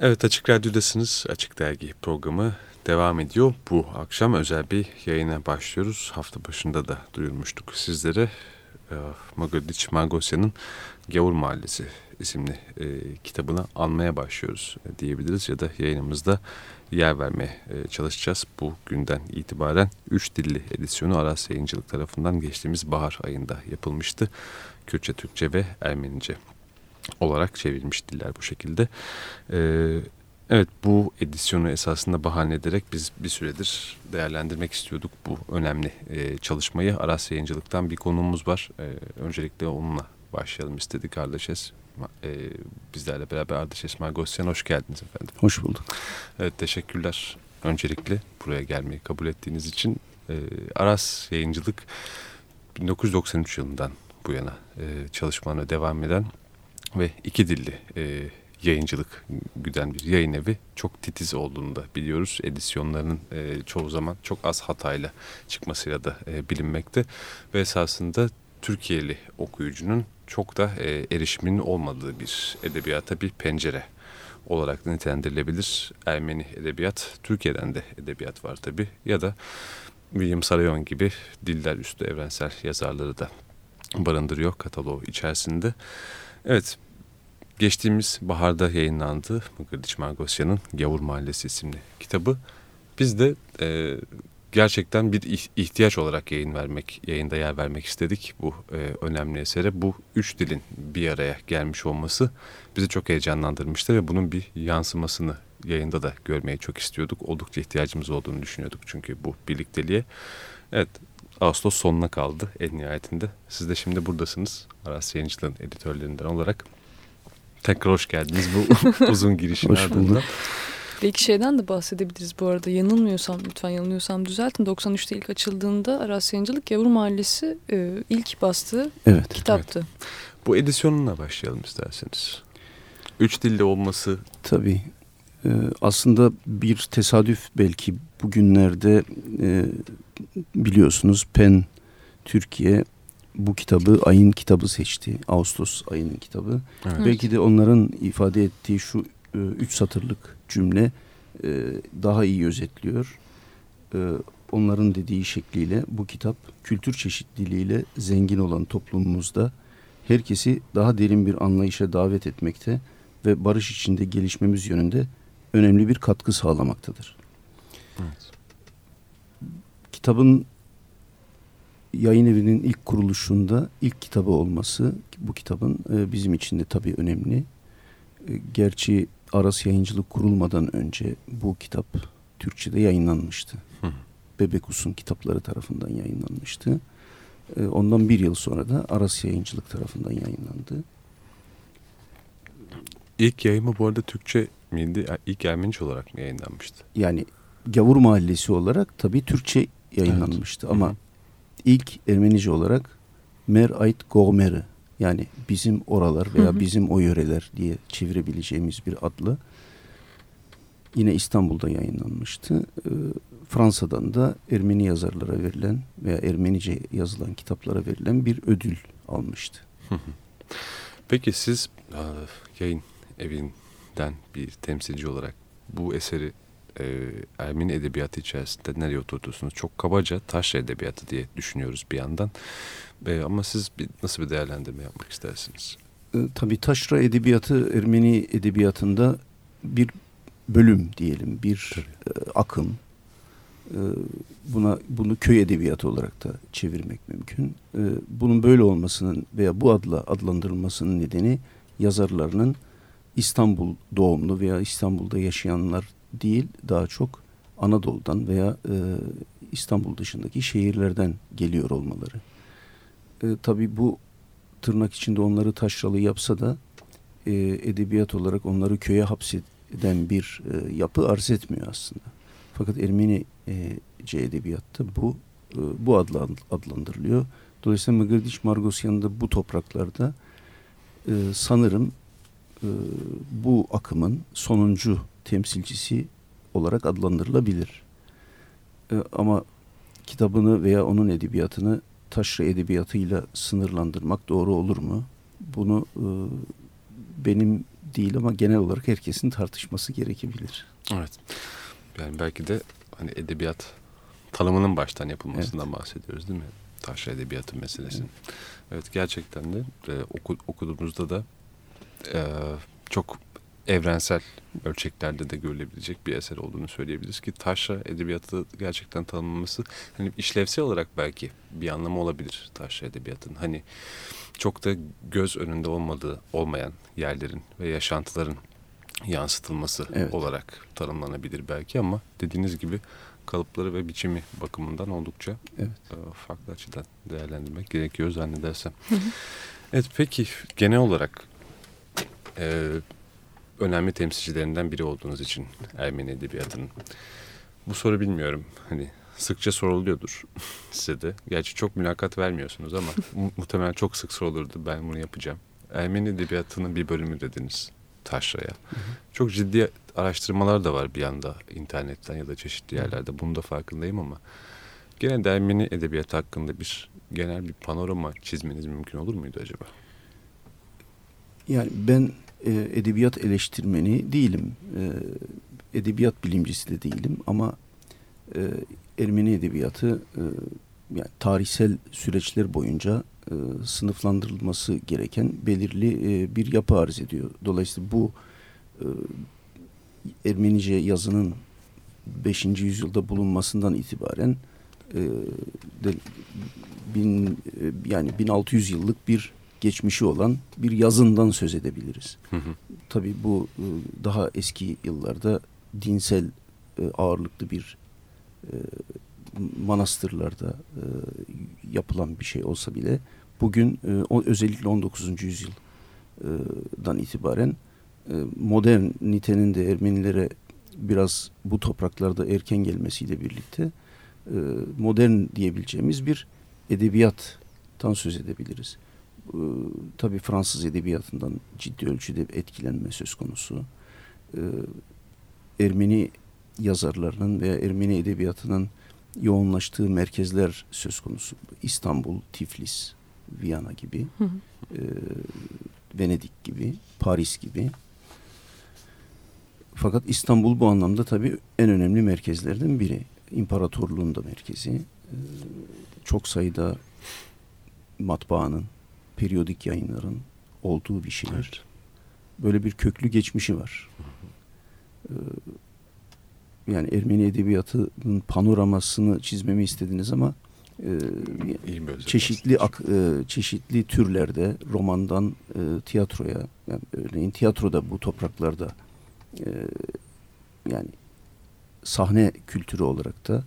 Evet Açık Radyo'dasınız. Açık Dergi programı devam ediyor. Bu akşam özel bir yayına başlıyoruz. Hafta başında da duyurmuştuk sizlere. Ee, Magodic Margosya'nın Gavur Mahallesi isimli e, kitabını almaya başlıyoruz diyebiliriz. Ya da yayınımızda yer vermeye e, çalışacağız. Bu günden itibaren 3 dilli edisyonu Aras Yayıncılık tarafından geçtiğimiz bahar ayında yapılmıştı. Kürtçe, Türkçe ve Ermenice olarak çevrilmiş diller bu şekilde. Ee, evet bu edisyonu esasında bahane ederek biz bir süredir değerlendirmek istiyorduk bu önemli e, çalışmayı. Aras Yayıncılık'tan bir konuğumuz var. E, öncelikle onunla başlayalım istedik Ardaşes. E, bizlerle beraber Ardaşes Margosyan hoş geldiniz efendim. Hoş bulduk. Evet teşekkürler öncelikle buraya gelmeyi kabul ettiğiniz için. E, Aras Yayıncılık 1993 yılından bu yana e, çalışmalarına devam eden ve iki dilli e, yayıncılık güden bir yayın evi çok titiz olduğunu da biliyoruz. Edisyonlarının e, çoğu zaman çok az hatayla çıkmasıyla da e, bilinmekte ve esasında Türkiye'li okuyucunun çok da e, erişiminin olmadığı bir edebiyata bir pencere olarak nitelendirilebilir. Ermeni edebiyat, Türkiye'den de edebiyat var tabi ya da William Sarayon gibi diller üstü evrensel yazarları da barındırıyor kataloğu içerisinde. Evet, geçtiğimiz baharda yayınlandı Mıgırdiç Margosya'nın Gavur Mahallesi isimli kitabı. Biz de e, gerçekten bir ihtiyaç olarak yayın vermek, yayında yer vermek istedik bu e, önemli esere. Bu üç dilin bir araya gelmiş olması bizi çok heyecanlandırmıştı ve bunun bir yansımasını yayında da görmeyi çok istiyorduk. Oldukça ihtiyacımız olduğunu düşünüyorduk çünkü bu birlikteliğe. Evet, Ağustos sonuna kaldı en nihayetinde. Siz de şimdi buradasınız. Aras Yayıncılığın editörlerinden olarak. Tekrar hoş geldiniz bu uzun girişin hoş ardından. Belki şeyden de bahsedebiliriz bu arada. Yanılmıyorsam, lütfen yanılıyorsam düzeltin. 93'te ilk açıldığında Aras Yayıncılık Yavru Mahallesi e, ilk bastığı evet, kitaptı. Evet. Bu edisyonuna başlayalım isterseniz. Üç dilde olması... Tabii. E, aslında bir tesadüf belki bugünlerde e, biliyorsunuz PEN Türkiye bu kitabı ayın kitabı seçti. Ağustos ayının kitabı. Evet. Belki de onların ifade ettiği şu e, üç satırlık cümle e, daha iyi özetliyor. E, onların dediği şekliyle bu kitap kültür çeşitliliğiyle zengin olan toplumumuzda herkesi daha derin bir anlayışa davet etmekte ve barış içinde gelişmemiz yönünde önemli bir katkı sağlamaktadır. Evet. Kitabın yayın evinin ilk kuruluşunda ilk kitabı olması bu kitabın e, bizim için de tabii önemli. E, gerçi Aras Yayıncılık kurulmadan önce bu kitap Türkçe'de yayınlanmıştı. Hı. Bebekus'un kitapları tarafından yayınlanmıştı. E, ondan bir yıl sonra da Aras Yayıncılık tarafından yayınlandı. İlk yayımı bu arada Türkçe miydi? İlk Ermenice olarak mı yayınlanmıştı? Yani Gavur Mahallesi olarak tabii Türkçe yayınlanmıştı evet. ama Hı ilk Ermenice olarak Mer ait Gomeri yani bizim oralar veya hı hı. bizim o yöreler diye çevirebileceğimiz bir adlı yine İstanbul'da yayınlanmıştı. Ee, Fransa'dan da Ermeni yazarlara verilen veya Ermenice yazılan kitaplara verilen bir ödül almıştı. Peki siz yayın evinden bir temsilci olarak bu eseri e, Ermeni edebiyatı içerisinde nereye oturtursunuz? Çok kabaca taş edebiyatı diye düşünüyoruz bir yandan. E, ama siz bir, nasıl bir değerlendirme yapmak istersiniz? E, tabii taşra edebiyatı Ermeni edebiyatında bir bölüm diyelim, bir e, akım. E, buna bunu köy edebiyatı olarak da çevirmek mümkün. E, bunun böyle olmasının veya bu adla adlandırılmasının nedeni yazarlarının İstanbul doğumlu veya İstanbul'da yaşayanlar değil daha çok Anadolu'dan veya e, İstanbul dışındaki şehirlerden geliyor olmaları. E, tabii bu tırnak içinde onları taşralı yapsa da e, edebiyat olarak onları köye hapseden bir e, yapı arz etmiyor aslında. Fakat Ermenice edebiyatta bu e, bu adla adlandırılıyor. Dolayısıyla Mıgırdiş Margosyan'da bu topraklarda e, sanırım e, bu akımın sonuncu temsilcisi olarak adlandırılabilir. E, ama kitabını veya onun edebiyatını taşra edebiyatıyla sınırlandırmak doğru olur mu? Bunu e, benim değil ama genel olarak herkesin tartışması gerekebilir. Evet. Yani belki de hani edebiyat tanımının baştan yapılmasından evet. bahsediyoruz değil mi? Taşra edebiyatı meselesinin. Evet. evet gerçekten de e, oku, okuduğumuzda da e, çok evrensel ölçeklerde de görülebilecek bir eser olduğunu söyleyebiliriz ki taşra edebiyatı gerçekten tanımlaması hani işlevsel olarak belki bir anlamı olabilir taşra edebiyatın. Hani çok da göz önünde olmadığı olmayan yerlerin ve yaşantıların yansıtılması evet. olarak tanımlanabilir belki ama dediğiniz gibi kalıpları ve biçimi bakımından oldukça evet. E, farklı açıdan değerlendirmek gerekiyor zannedersem. Evet peki genel olarak e, önemli temsilcilerinden biri olduğunuz için Ermeni Edebiyatı'nın. Bu soru bilmiyorum hani sıkça soruluyordur size de. Gerçi çok mülakat vermiyorsunuz ama muhtemelen çok sık sorulurdu ben bunu yapacağım. Ermeni Edebiyatı'nın bir bölümü dediniz taşraya. Hı hı. Çok ciddi araştırmalar da var bir yanda internetten ya da çeşitli yerlerde. Bunun da farkındayım ama genelde Ermeni Edebiyatı hakkında bir genel bir panorama çizmeniz mümkün olur muydu acaba? Yani ben e, edebiyat eleştirmeni değilim. E, edebiyat bilimcisi de değilim ama e, Ermeni edebiyatı e, yani tarihsel süreçler boyunca e, sınıflandırılması gereken belirli e, bir yapı arz ediyor. Dolayısıyla bu e, Ermenice yazının 5. yüzyılda bulunmasından itibaren e, de, bin, e, yani 1600 yıllık bir geçmişi olan bir yazından söz edebiliriz. Hı hı. Tabii bu e, daha eski yıllarda dinsel e, ağırlıklı bir e, manastırlarda yapılan bir şey olsa bile bugün özellikle 19. yüzyıldan itibaren modernitenin de Ermenilere biraz bu topraklarda erken gelmesiyle birlikte modern diyebileceğimiz bir edebiyattan söz edebiliriz e, tabii Fransız edebiyatından ciddi ölçüde etkilenme söz konusu. E, Ermeni yazarlarının veya Ermeni edebiyatının yoğunlaştığı merkezler söz konusu. İstanbul, Tiflis, Viyana gibi, hı hı. E, Venedik gibi, Paris gibi. Fakat İstanbul bu anlamda tabii en önemli merkezlerden biri. İmparatorluğun da merkezi. E, çok sayıda matbaanın, periyodik yayınların olduğu bir şehir. Evet. Böyle bir köklü geçmişi var. Ee, yani Ermeni edebiyatının panoramasını çizmemi istediniz ama e, çeşitli ak, e, çeşitli türlerde romandan e, tiyatroya yani örneğin tiyatroda bu topraklarda e, yani sahne kültürü olarak da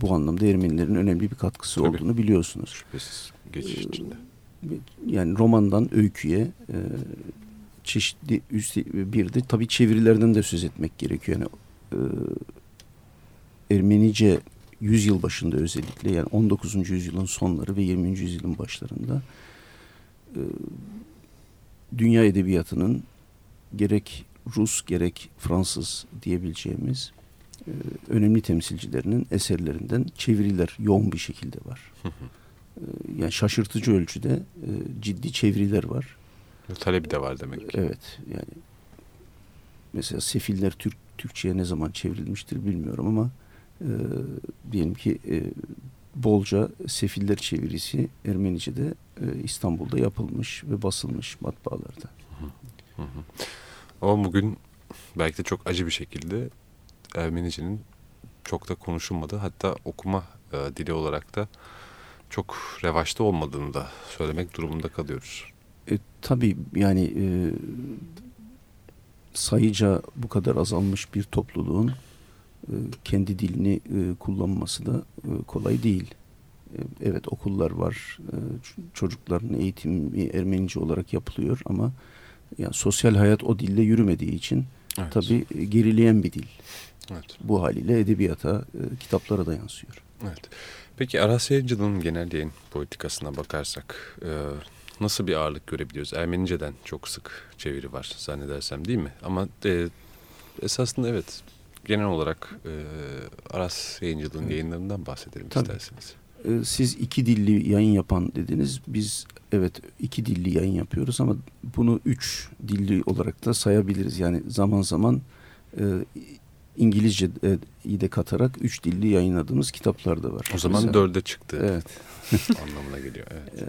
bu anlamda Ermenilerin önemli bir katkısı Tabii. olduğunu biliyorsunuz. Şüphesiz geçiş içinde yani romandan öyküye e, çeşitli üst bir de tabii çevirilerden de söz etmek gerekiyor. Yani e, Ermenice yüzyıl başında özellikle yani 19. yüzyılın sonları ve 20. yüzyılın başlarında e, dünya edebiyatının gerek Rus gerek Fransız diyebileceğimiz e, önemli temsilcilerinin eserlerinden çeviriler yoğun bir şekilde var. Ee, yani şaşırtıcı ölçüde e, ciddi çeviriler var. Talebi de var demek ki. Evet yani mesela Sefiller Türk Türkçe'ye ne zaman çevrilmiştir bilmiyorum ama e, diyelim ki e, bolca Sefiller çevirisi Ermenice'de e, İstanbul'da yapılmış ve basılmış matbaalarda. Hı hı. Ama bugün belki de çok acı bir şekilde Ermenice'nin çok da konuşulmadığı hatta okuma e, dili olarak da çok revaçta olmadığını da söylemek durumunda kalıyoruz. E, tabii yani e, sayıca bu kadar azalmış bir topluluğun e, kendi dilini e, kullanması da e, kolay değil. E, evet okullar var, e, çocukların eğitimi Ermenice olarak yapılıyor ama yani sosyal hayat o dille yürümediği için evet. tabii gerileyen bir dil. Evet. Bu haliyle edebiyata, e, kitaplara da yansıyor. Evet. Peki Aras Yayıncılığı'nın genel yayın politikasına bakarsak e, nasıl bir ağırlık görebiliyoruz? Ermenice'den çok sık çeviri var zannedersem değil mi? Ama e, esasında evet genel olarak e, Aras Yayıncılığı'nın evet. yayınlarından bahsedelim Tabii. isterseniz. e, siz iki dilli yayın yapan dediniz. Biz evet iki dilli yayın yapıyoruz ama bunu üç dilli olarak da sayabiliriz. Yani zaman zaman e, İngilizce de katarak üç dilli yayınladığımız kitaplar da var. O zaman mesela, dörde çıktı. Evet. anlamına geliyor. Evet. Ee,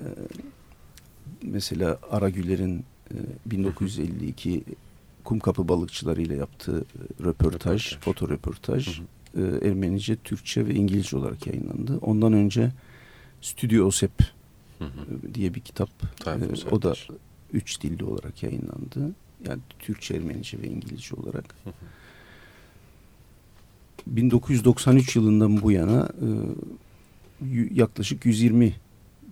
mesela Aragüler'in e, 1952 Kumkapı balıkçıları ile yaptığı e, röportaj, röportaj. foto röportaj e, Ermenice, Türkçe ve İngilizce olarak yayınlandı. Ondan önce Stüdyo Osep hı hı. diye bir kitap. E, o da üç dilli olarak yayınlandı. Yani Türkçe, Ermenice ve İngilizce olarak. Hı hı. 1993 yılından bu yana e, yaklaşık 120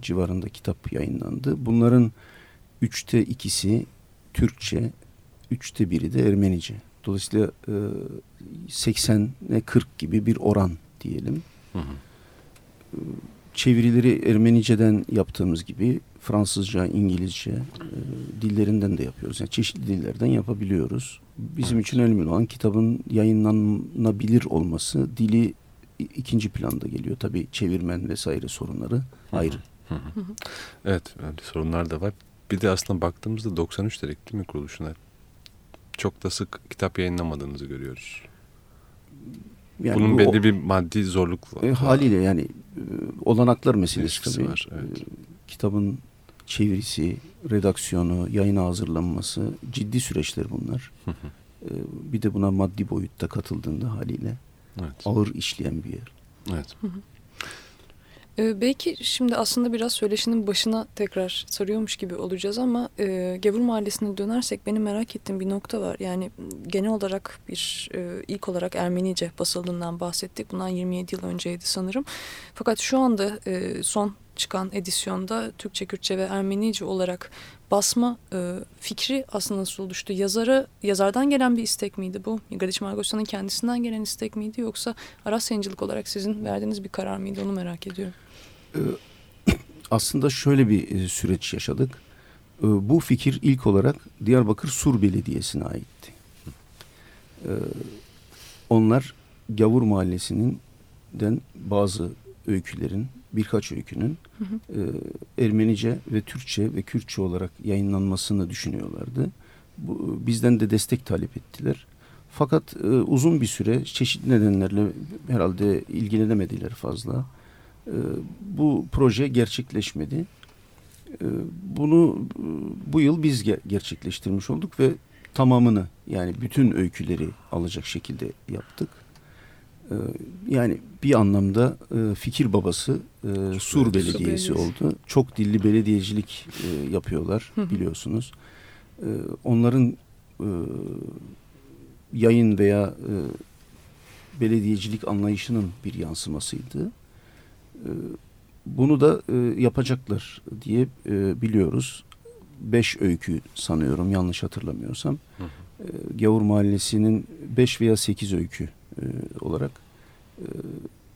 civarında kitap yayınlandı. Bunların üçte ikisi Türkçe, üçte biri de Ermenice. Dolayısıyla e, 80'e 40 gibi bir oran diyelim. Hı hı. Çevirileri Ermenice'den yaptığımız gibi Fransızca, İngilizce e, dillerinden de yapıyoruz. Yani çeşitli dillerden yapabiliyoruz. Bizim evet. için önemli olan kitabın yayınlanabilir olması dili ikinci planda geliyor. Tabii çevirmen vesaire sorunları hı hı. ayrı. Hı hı. Evet öyle sorunlar da var. Bir de aslında baktığımızda 93 dedik değil mi kuruluşuna? Çok da sık kitap yayınlamadığınızı görüyoruz. Yani Bunun belli o, bir maddi zorluk var. E, haliyle yani e, olanaklar meselesi tabii. Var, evet. E, kitabın çevirisi, redaksiyonu, yayına hazırlanması ciddi süreçler bunlar. Hı hı. E, bir de buna maddi boyutta katıldığında haliyle evet. ağır işleyen bir yer. Evet. Hı hı. Ee, belki şimdi aslında biraz söyleşinin başına tekrar sarıyormuş gibi olacağız ama e, Gavur Mahallesi'ne dönersek benim merak ettiğim bir nokta var. Yani genel olarak bir e, ilk olarak Ermenice basıldığından bahsettik. Bundan 27 yıl önceydi sanırım. Fakat şu anda e, son çıkan edisyonda Türkçe, Kürtçe ve Ermenice olarak basma e, fikri aslında nasıl oluştu? Yazara, yazardan gelen bir istek miydi bu? Gadiç Margosyan'ın kendisinden gelen istek miydi yoksa Aras Yayıncılık olarak sizin verdiğiniz bir karar mıydı? Onu merak ediyorum. Ee, aslında şöyle bir e, süreç yaşadık. Ee, bu fikir ilk olarak Diyarbakır Sur Belediyesi'ne aitti. Ee, onlar Gavur Mahallesi'nin den bazı öykülerin birkaç öykünün hı hı. E, Ermenice ve Türkçe ve Kürtçe olarak yayınlanmasını düşünüyorlardı. Bu, bizden de destek talep ettiler. Fakat e, uzun bir süre çeşitli nedenlerle herhalde ilgilenemediler fazla. E, bu proje gerçekleşmedi. E, bunu e, bu yıl biz ge gerçekleştirmiş olduk ve tamamını yani bütün öyküleri alacak şekilde yaptık. Ee, yani bir anlamda e, fikir babası e, Sur Belediyesi oldu. Çok dilli belediyecilik yapıyorlar biliyorsunuz. Onların yayın veya belediyecilik anlayışının bir yansımasıydı. Bunu da e, yapacaklar diye e, biliyoruz. Beş öykü sanıyorum yanlış hatırlamıyorsam. Hı hı. E, Gavur Mahallesi'nin beş veya sekiz öykü e, olarak e,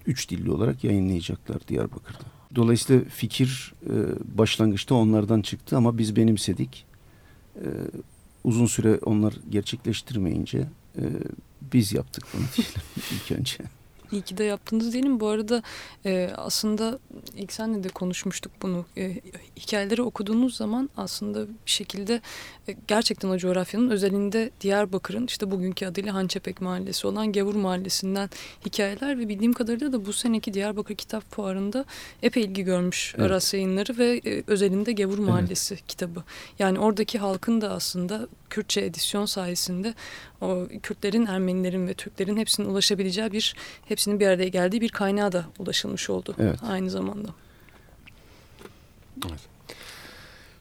üç dilli olarak yayınlayacaklar Diyarbakır'da. Dolayısıyla fikir e, başlangıçta onlardan çıktı ama biz benimsedik. E, uzun süre onlar gerçekleştirmeyince e, biz yaptık bunu diyelim ilk önce. İyi ki de yaptınız diyelim. Bu arada e, aslında ilk senle de konuşmuştuk bunu. E, hikayeleri okuduğunuz zaman aslında bir şekilde e, gerçekten o coğrafyanın özelinde Diyarbakır'ın işte bugünkü adıyla Hançepek Mahallesi olan Gavur Mahallesi'nden hikayeler ve bildiğim kadarıyla da bu seneki Diyarbakır Kitap Fuarı'nda epey ilgi görmüş evet. Aras yayınları ve e, özelinde Gavur Mahallesi evet. kitabı. Yani oradaki halkın da aslında Kürtçe edisyon sayesinde o Kürtlerin, Ermenilerin ve Türklerin hepsinin ulaşabileceği bir, hepsinin bir araya geldiği bir kaynağa da ulaşılmış oldu evet. aynı zamanda. Evet.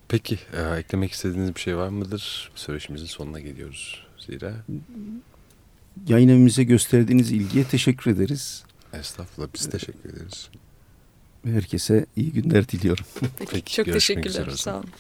Peki, e, eklemek istediğiniz bir şey var mıdır? Söyleşimizin sonuna geliyoruz zira. Yayın evimize gösterdiğiniz ilgiye teşekkür ederiz. Estağfurullah, biz teşekkür ederiz. Herkese iyi günler diliyorum. Peki, Peki çok teşekkürler, sağ olun.